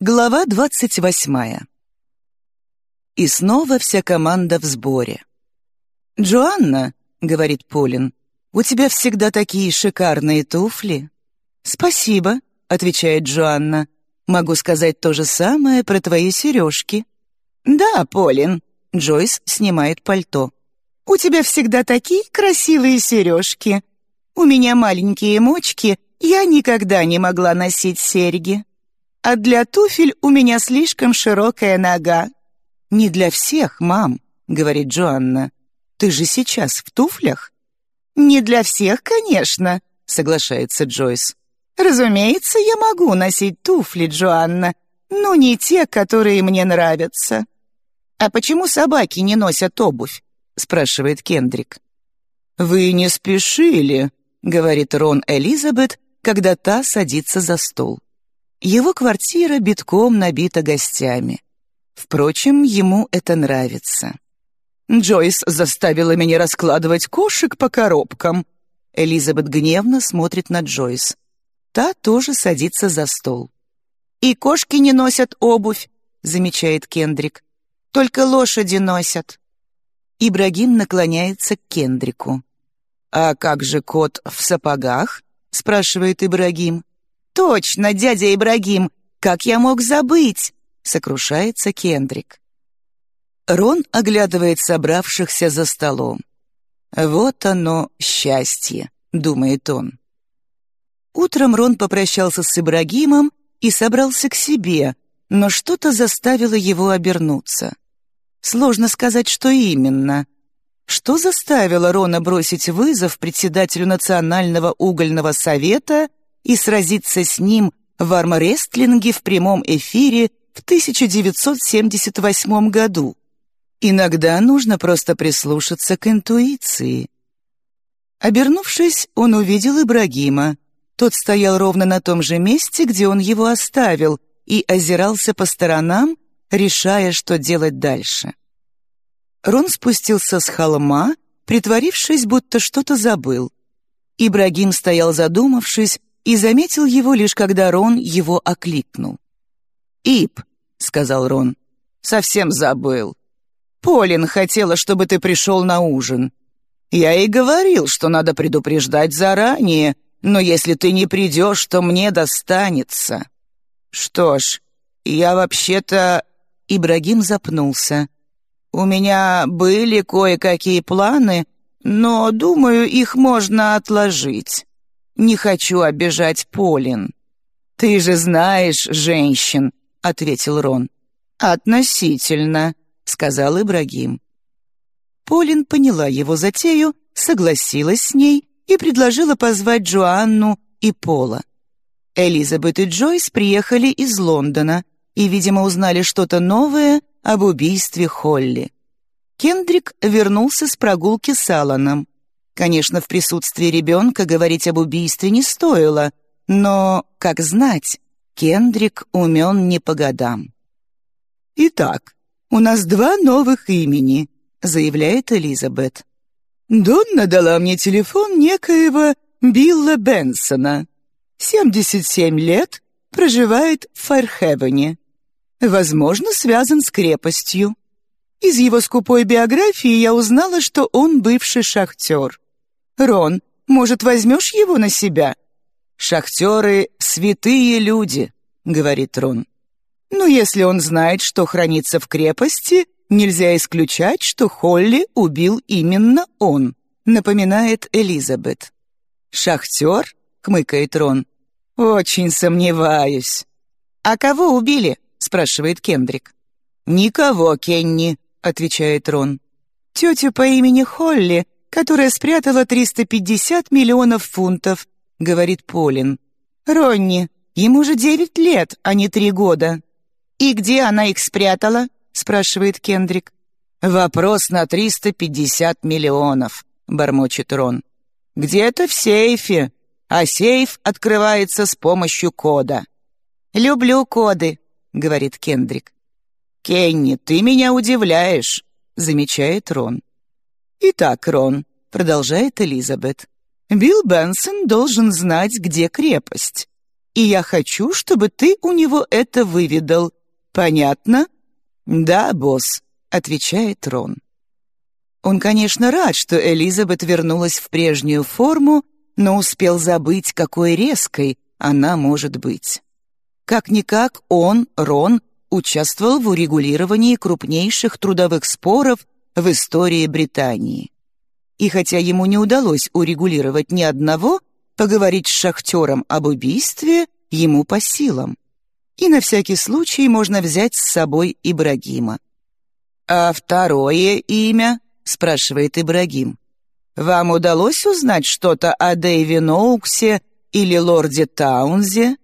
Глава двадцать восьмая. И снова вся команда в сборе. «Джоанна», — говорит Полин, — «у тебя всегда такие шикарные туфли». «Спасибо», — отвечает Джоанна. «Могу сказать то же самое про твои сережки». «Да, Полин», — Джойс снимает пальто. «У тебя всегда такие красивые сережки. У меня маленькие мочки, я никогда не могла носить серьги» а для туфель у меня слишком широкая нога». «Не для всех, мам», — говорит Джоанна. «Ты же сейчас в туфлях?» «Не для всех, конечно», — соглашается Джойс. «Разумеется, я могу носить туфли, Джоанна, но не те, которые мне нравятся». «А почему собаки не носят обувь?» — спрашивает Кендрик. «Вы не спешили», — говорит Рон Элизабет, когда та садится за стол. Его квартира битком набита гостями. Впрочем, ему это нравится. «Джойс заставила меня раскладывать кошек по коробкам». Элизабет гневно смотрит на Джойс. Та тоже садится за стол. «И кошки не носят обувь», — замечает Кендрик. «Только лошади носят». Ибрагим наклоняется к Кендрику. «А как же кот в сапогах?» — спрашивает Ибрагим. «Точно, дядя Ибрагим! Как я мог забыть?» — сокрушается Кендрик. Рон оглядывает собравшихся за столом. «Вот оно, счастье», — думает он. Утром Рон попрощался с Ибрагимом и собрался к себе, но что-то заставило его обернуться. Сложно сказать, что именно. Что заставило Рона бросить вызов председателю Национального угольного совета и сразиться с ним в армрестлинге в прямом эфире в 1978 году. Иногда нужно просто прислушаться к интуиции. Обернувшись, он увидел Ибрагима. Тот стоял ровно на том же месте, где он его оставил, и озирался по сторонам, решая, что делать дальше. Рон спустился с холма, притворившись, будто что-то забыл. Ибрагим стоял задумавшись, и заметил его лишь когда Рон его окликнул. «Ип», — сказал Рон, — «совсем забыл. Полин хотела, чтобы ты пришел на ужин. Я и говорил, что надо предупреждать заранее, но если ты не придешь, то мне достанется». «Что ж, я вообще-то...» Ибрагим запнулся. «У меня были кое-какие планы, но, думаю, их можно отложить. Не хочу обижать Полин». «Ты же знаешь женщин», — ответил Рон. «Относительно», — сказал Ибрагим. Полин поняла его затею, согласилась с ней и предложила позвать Джоанну и Пола. Элизабет и Джойс приехали из Лондона и, видимо, узнали что-то новое об убийстве Холли. Кендрик вернулся с прогулки с Алланом. Конечно, в присутствии ребенка говорить об убийстве не стоило, но, как знать, Кендрик умен не по годам. «Итак, у нас два новых имени», — заявляет Элизабет. «Донна дала мне телефон некоего Билла Бенсона. 77 лет, проживает в Фархевене. Возможно, связан с крепостью. Из его скупой биографии я узнала, что он бывший шахтер. «Рон, может, возьмешь его на себя?» «Шахтеры — святые люди», — говорит Рон. «Но если он знает, что хранится в крепости, нельзя исключать, что Холли убил именно он», — напоминает Элизабет. «Шахтер?» — хмыкает Рон. «Очень сомневаюсь». «А кого убили?» — спрашивает Кендрик. «Никого, Кенни», — отвечает Рон. «Тетю по имени Холли которая спрятала 350 миллионов фунтов», — говорит Полин. «Ронни, ему же девять лет, а не три года». «И где она их спрятала?» — спрашивает Кендрик. «Вопрос на 350 миллионов», — бормочет Рон. «Где-то в сейфе, а сейф открывается с помощью кода». «Люблю коды», — говорит Кендрик. «Кенни, ты меня удивляешь», — замечает Рон. «Итак, Рон», — продолжает Элизабет, «Билл Бенсон должен знать, где крепость. и я хочу, чтобы ты у него это выведал. Понятно?» «Да, босс», — отвечает Рон. Он, конечно, рад, что Элизабет вернулась в прежнюю форму, но успел забыть, какой резкой она может быть. Как-никак он, Рон, участвовал в урегулировании крупнейших трудовых споров в истории Британии. И хотя ему не удалось урегулировать ни одного, поговорить с шахтером об убийстве ему по силам. И на всякий случай можно взять с собой Ибрагима. «А второе имя?» — спрашивает Ибрагим. «Вам удалось узнать что-то о Дэйве Ноуксе или лорде Таунзе?»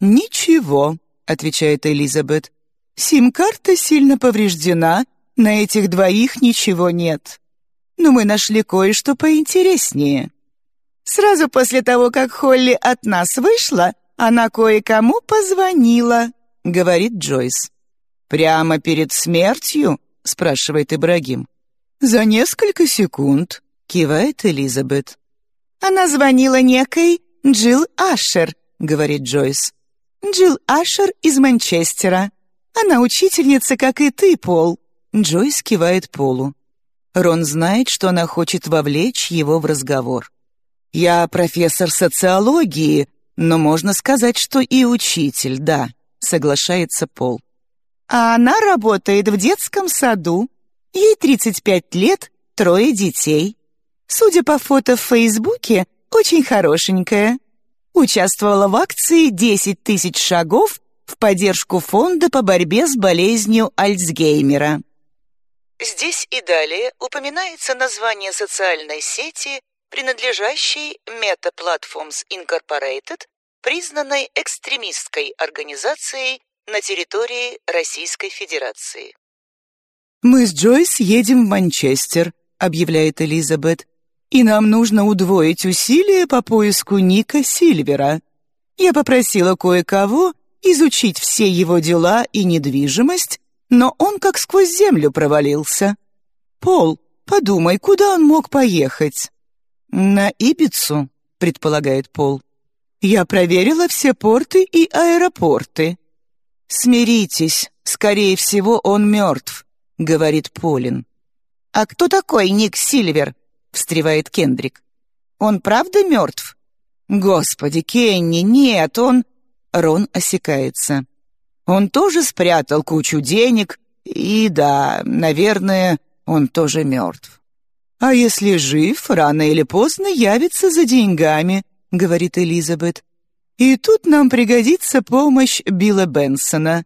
«Ничего», — отвечает Элизабет. «Сим-карта сильно повреждена, на этих двоих ничего нет. Но мы нашли кое-что поинтереснее». Сразу после того, как Холли от нас вышла, она кое-кому позвонила», — говорит Джойс. «Прямо перед смертью?» — спрашивает Ибрагим. «За несколько секунд», — кивает Элизабет. «Она звонила некой Джилл Ашер», — говорит Джойс. «Джилл Ашер из Манчестера. Она учительница, как и ты, Пол». Джойс кивает Полу. Рон знает, что она хочет вовлечь его в разговор. «Я профессор социологии, но можно сказать, что и учитель, да», — соглашается Пол. «А она работает в детском саду. Ей 35 лет, трое детей. Судя по фото в Фейсбуке, очень хорошенькая. Участвовала в акции «10 тысяч шагов» в поддержку фонда по борьбе с болезнью Альцгеймера. Здесь и далее упоминается название социальной сети принадлежащей Meta Platforms Incorporated, признанной экстремистской организацией на территории Российской Федерации. «Мы с Джойс едем в Манчестер», — объявляет Элизабет, «и нам нужно удвоить усилия по поиску Ника Сильвера. Я попросила кое-кого изучить все его дела и недвижимость, но он как сквозь землю провалился. Пол, подумай, куда он мог поехать?» «На Ибицу», — предполагает Пол. «Я проверила все порты и аэропорты». «Смиритесь, скорее всего, он мертв», — говорит Полин. «А кто такой Ник Сильвер?» — встревает Кендрик. «Он правда мертв?» «Господи, Кенни, нет, он...» Рон осекается. «Он тоже спрятал кучу денег, и да, наверное, он тоже мертв». «А если жив, рано или поздно явится за деньгами», — говорит Элизабет. «И тут нам пригодится помощь Билла Бенсона.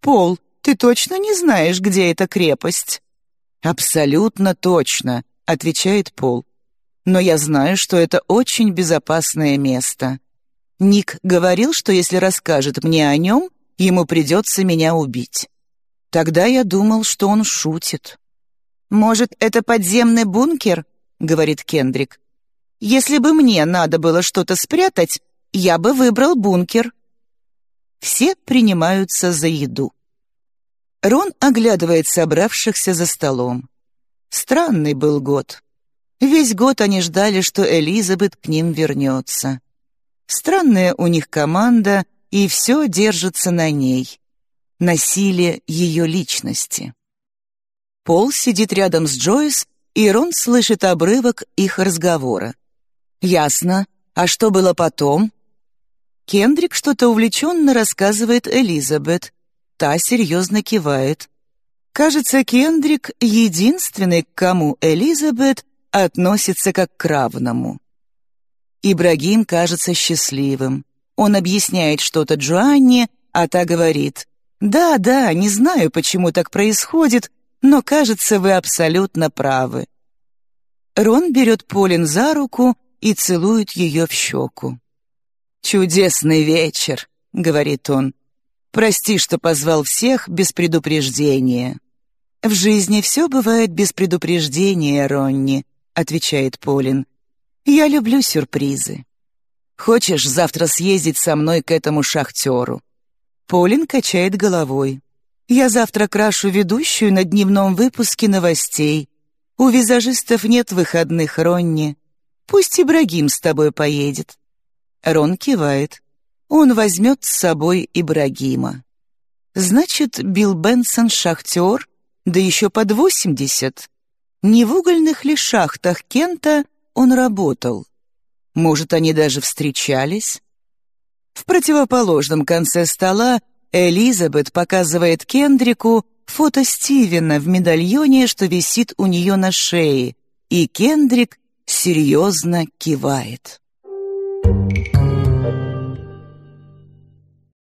Пол, ты точно не знаешь, где эта крепость?» «Абсолютно точно», — отвечает Пол. «Но я знаю, что это очень безопасное место. Ник говорил, что если расскажет мне о нем, ему придется меня убить. Тогда я думал, что он шутит». «Может, это подземный бункер?» — говорит Кендрик. «Если бы мне надо было что-то спрятать, я бы выбрал бункер». Все принимаются за еду. Рон оглядывает собравшихся за столом. Странный был год. Весь год они ждали, что Элизабет к ним вернется. Странная у них команда, и все держится на ней. На силе ее личности. Пол сидит рядом с Джойс, и Рон слышит обрывок их разговора. «Ясно. А что было потом?» Кендрик что-то увлеченно рассказывает Элизабет. Та серьезно кивает. Кажется, Кендрик — единственный, к кому Элизабет относится как к равному. Ибрагим кажется счастливым. Он объясняет что-то Джоанне, а та говорит, «Да, да, не знаю, почему так происходит, но, кажется, вы абсолютно правы». Рон берет Полин за руку и целует ее в щеку. «Чудесный вечер», — говорит он. «Прости, что позвал всех без предупреждения». «В жизни все бывает без предупреждения, Ронни», — отвечает Полин. «Я люблю сюрпризы». «Хочешь завтра съездить со мной к этому шахтеру?» Полин качает головой. Я завтра крашу ведущую на дневном выпуске новостей. У визажистов нет выходных, Ронни. Пусть Ибрагим с тобой поедет». Рон кивает. он возьмет с собой Ибрагима. Значит, Билл Бенсон — шахтер, да еще под восемьдесят. Не в угольных ли шахтах Кента он работал? Может, они даже встречались? В противоположном конце стола Элизабет показывает Кендрику фото Стивена в медальоне, что висит у нее на шее, и Кендрик серьезно кивает. Thank.